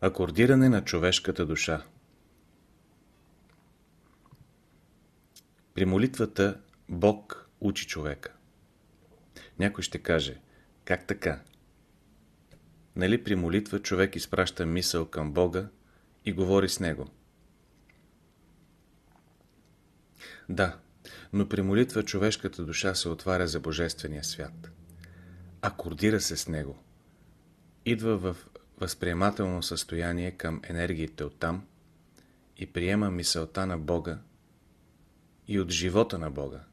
Акордиране на човешката душа При молитвата Бог учи човека. Някой ще каже, как така? Нали при молитва човек изпраща мисъл към Бога и говори с Него? Да, но при молитва човешката душа се отваря за Божествения свят. Акордира се с Него. Идва в възприемателно състояние към енергиите оттам и приема мисълта на Бога и от живота на Бога.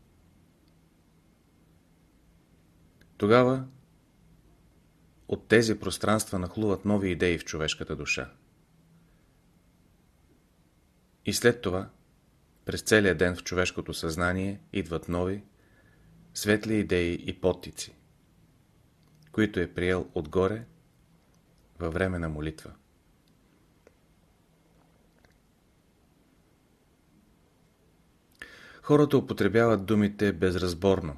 Тогава от тези пространства нахлуват нови идеи в човешката душа. И след това, през целия ден в човешкото съзнание идват нови, светли идеи и подтици, които е приел отгоре във време на молитва. Хората употребяват думите безразборно,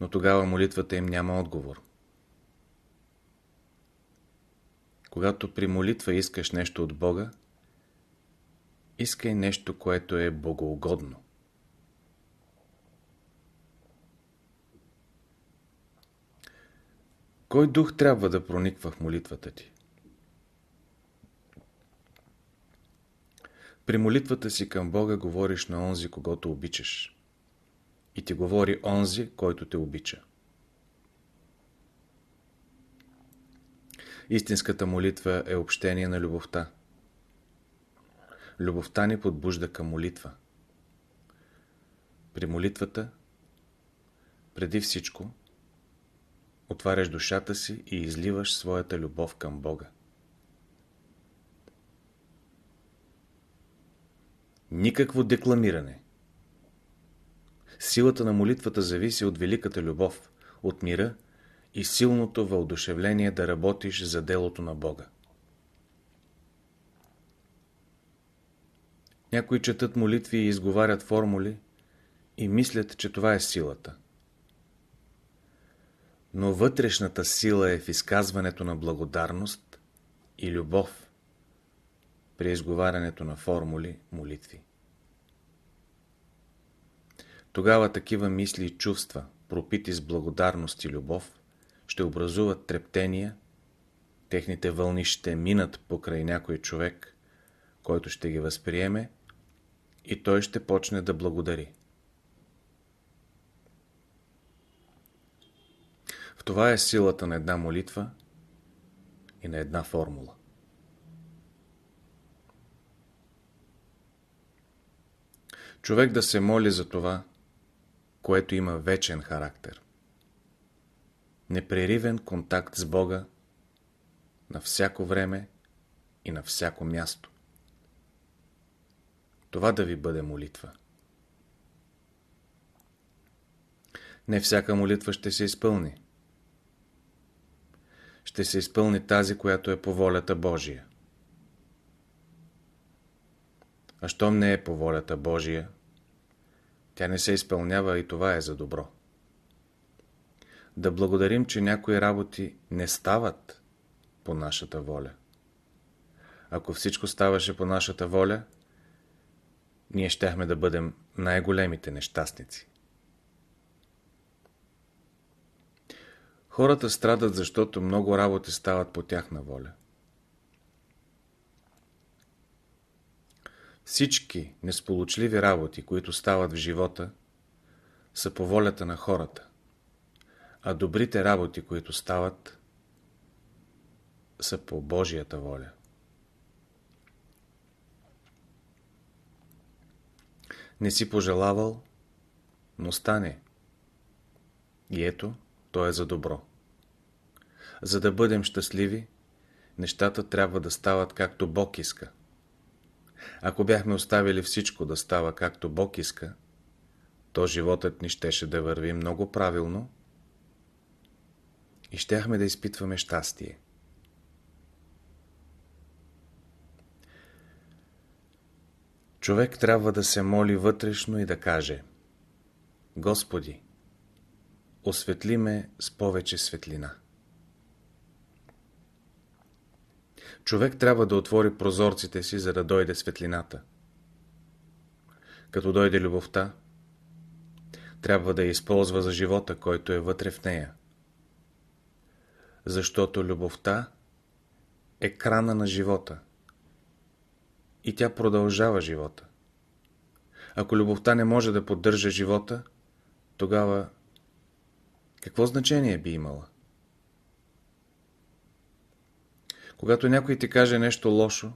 но тогава молитвата им няма отговор. Когато при молитва искаш нещо от Бога, искай нещо, което е богоугодно. Кой дух трябва да прониква в молитвата ти? При молитвата си към Бога говориш на онзи, когато обичаш. И ти говори онзи, който те обича. Истинската молитва е общение на любовта. Любовта ни подбужда към молитва. При молитвата, преди всичко, отваряш душата си и изливаш своята любов към Бога. Никакво декламиране. Силата на молитвата зависи от великата любов, от мира и силното въодушевление да работиш за делото на Бога. Някои четат молитви и изговарят формули и мислят, че това е силата. Но вътрешната сила е в изказването на благодарност и любов при изговарянето на формули, молитви. Тогава такива мисли и чувства, пропити с благодарност и любов, ще образуват трептения, техните вълни ще минат покрай някой човек, който ще ги възприеме и той ще почне да благодари. Това е силата на една молитва и на една формула. Човек да се моли за това, което има вечен характер. Непреривен контакт с Бога на всяко време и на всяко място. Това да ви бъде молитва. Не всяка молитва ще се изпълни. Ще се изпълни тази, която е по волята Божия. А щом не е по волята Божия, тя не се изпълнява и това е за добро. Да благодарим, че някои работи не стават по нашата воля. Ако всичко ставаше по нашата воля, ние щяхме да бъдем най-големите нещастници. Хората страдат, защото много работи стават по тяхна воля. Всички несполучливи работи, които стават в живота, са по волята на хората, а добрите работи, които стават, са по Божията воля. Не си пожелавал, но стане. И ето, то е за добро. За да бъдем щастливи, нещата трябва да стават както Бог иска. Ако бяхме оставили всичко да става както Бог иска, то животът ни щеше да върви много правилно и щяхме да изпитваме щастие. Човек трябва да се моли вътрешно и да каже Господи, осветли ме с повече светлина. Човек трябва да отвори прозорците си, за да дойде светлината. Като дойде любовта, трябва да я използва за живота, който е вътре в нея. Защото любовта е крана на живота. И тя продължава живота. Ако любовта не може да поддържа живота, тогава какво значение би имала? Когато някой ти каже нещо лошо,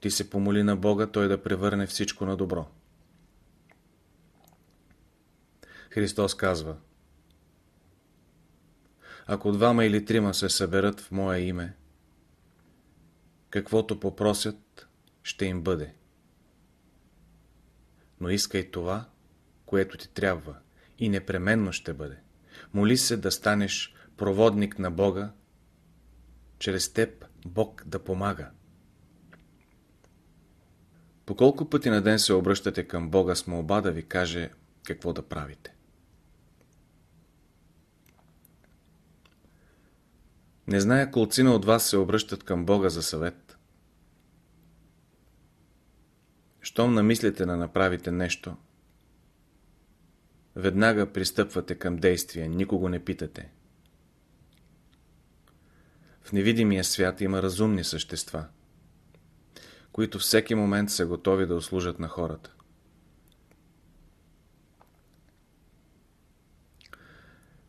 ти се помоли на Бога, Той да превърне всичко на добро. Христос казва Ако двама или трима се съберат в Мое име, каквото попросят, ще им бъде. Но искай това, което ти трябва и непременно ще бъде. Моли се да станеш проводник на Бога, чрез теб Бог да помага. По колко пъти на ден се обръщате към Бога с молба да ви каже какво да правите? Не зная колцина от вас се обръщат към Бога за съвет. Щом намислите да направите нещо, веднага пристъпвате към действие, никого не питате. Невидимия свят има разумни същества, които всеки момент са готови да услужат на хората.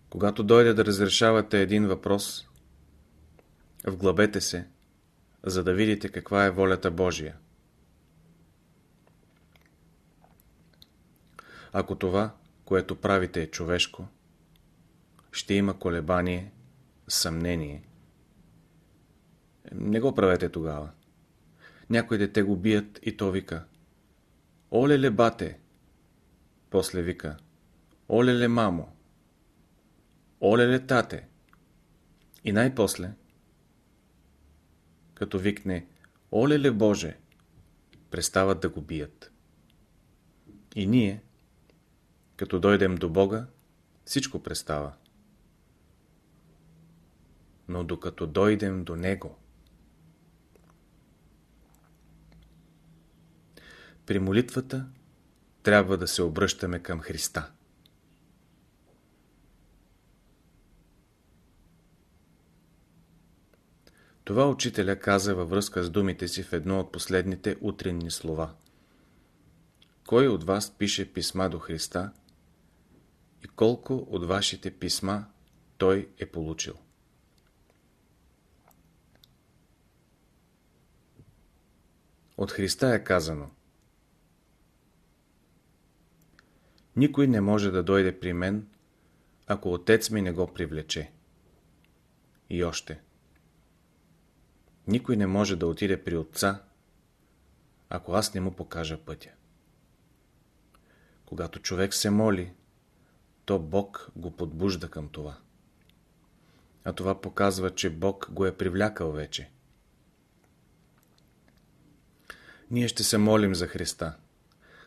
Когато дойде да разрешавате един въпрос, вглъбете се, за да видите каква е волята Божия. Ако това, което правите е човешко, ще има колебание, съмнение. Не го правете тогава. Някои дете го бият и то вика. Оле-ле, бате! После вика. Оле-ле, мамо! Оле-ле, тате! И най-после, като викне Оле-ле, Боже! Престават да го бият. И ние, като дойдем до Бога, всичко престава. Но докато дойдем до Него, при молитвата трябва да се обръщаме към Христа. Това учителя каза във връзка с думите си в едно от последните утренни слова. Кой от вас пише писма до Христа и колко от вашите писма той е получил. От Христа е казано Никой не може да дойде при мен, ако отец ми не го привлече. И още. Никой не може да отиде при отца, ако аз не му покажа пътя. Когато човек се моли, то Бог го подбужда към това. А това показва, че Бог го е привлякал вече. Ние ще се молим за Христа.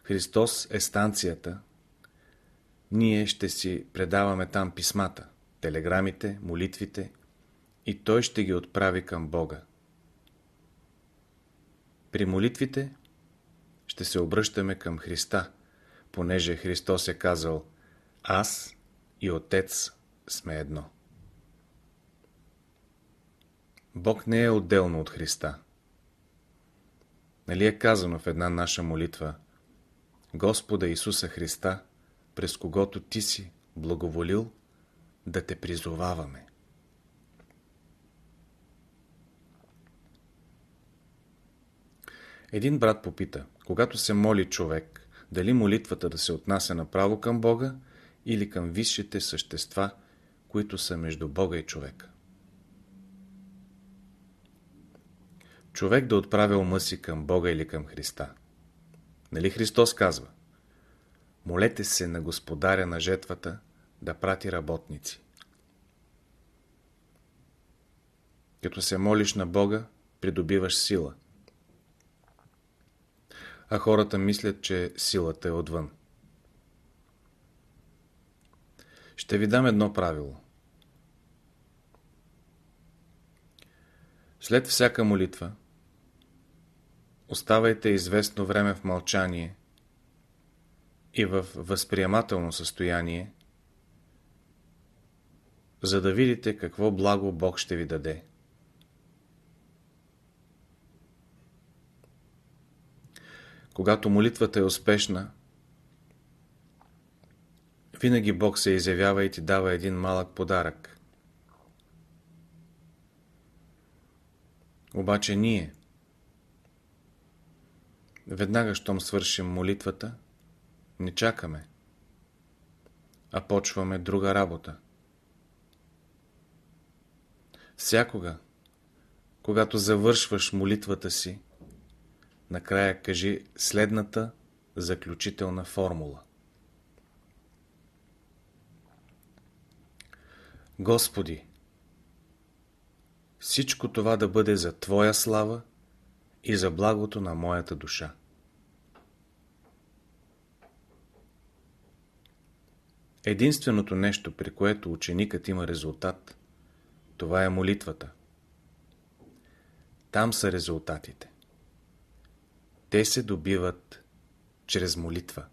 Христос е станцията. Ние ще си предаваме там писмата, телеграмите, молитвите и Той ще ги отправи към Бога. При молитвите ще се обръщаме към Христа, понеже Христос е казал – аз и Отец сме едно. Бог не е отделно от Христа. Нали е казано в една наша молитва Господа Исуса Христа, през когото Ти си благоволил да те призоваваме. Един брат попита, когато се моли човек, дали молитвата да се отнася направо към Бога или към висшите същества, които са между Бога и човека. Човек да отправя ума си към Бога или към Христа. Нали Христос казва? Молете се на Господаря на жетвата да прати работници. Като се молиш на Бога, придобиваш сила. А хората мислят, че силата е отвън. Ще ви дам едно правило. След всяка молитва оставайте известно време в мълчание и в възприемателно състояние, за да видите какво благо Бог ще ви даде. Когато молитвата е успешна, винаги Бог се изявява и ти дава един малък подарък. Обаче ние, веднага, щом свършим молитвата, не чакаме, а почваме друга работа. Всякога, когато завършваш молитвата си, накрая кажи следната заключителна формула. Господи, всичко това да бъде за Твоя слава и за благото на моята душа. Единственото нещо, при което ученикът има резултат, това е молитвата. Там са резултатите. Те се добиват чрез молитва.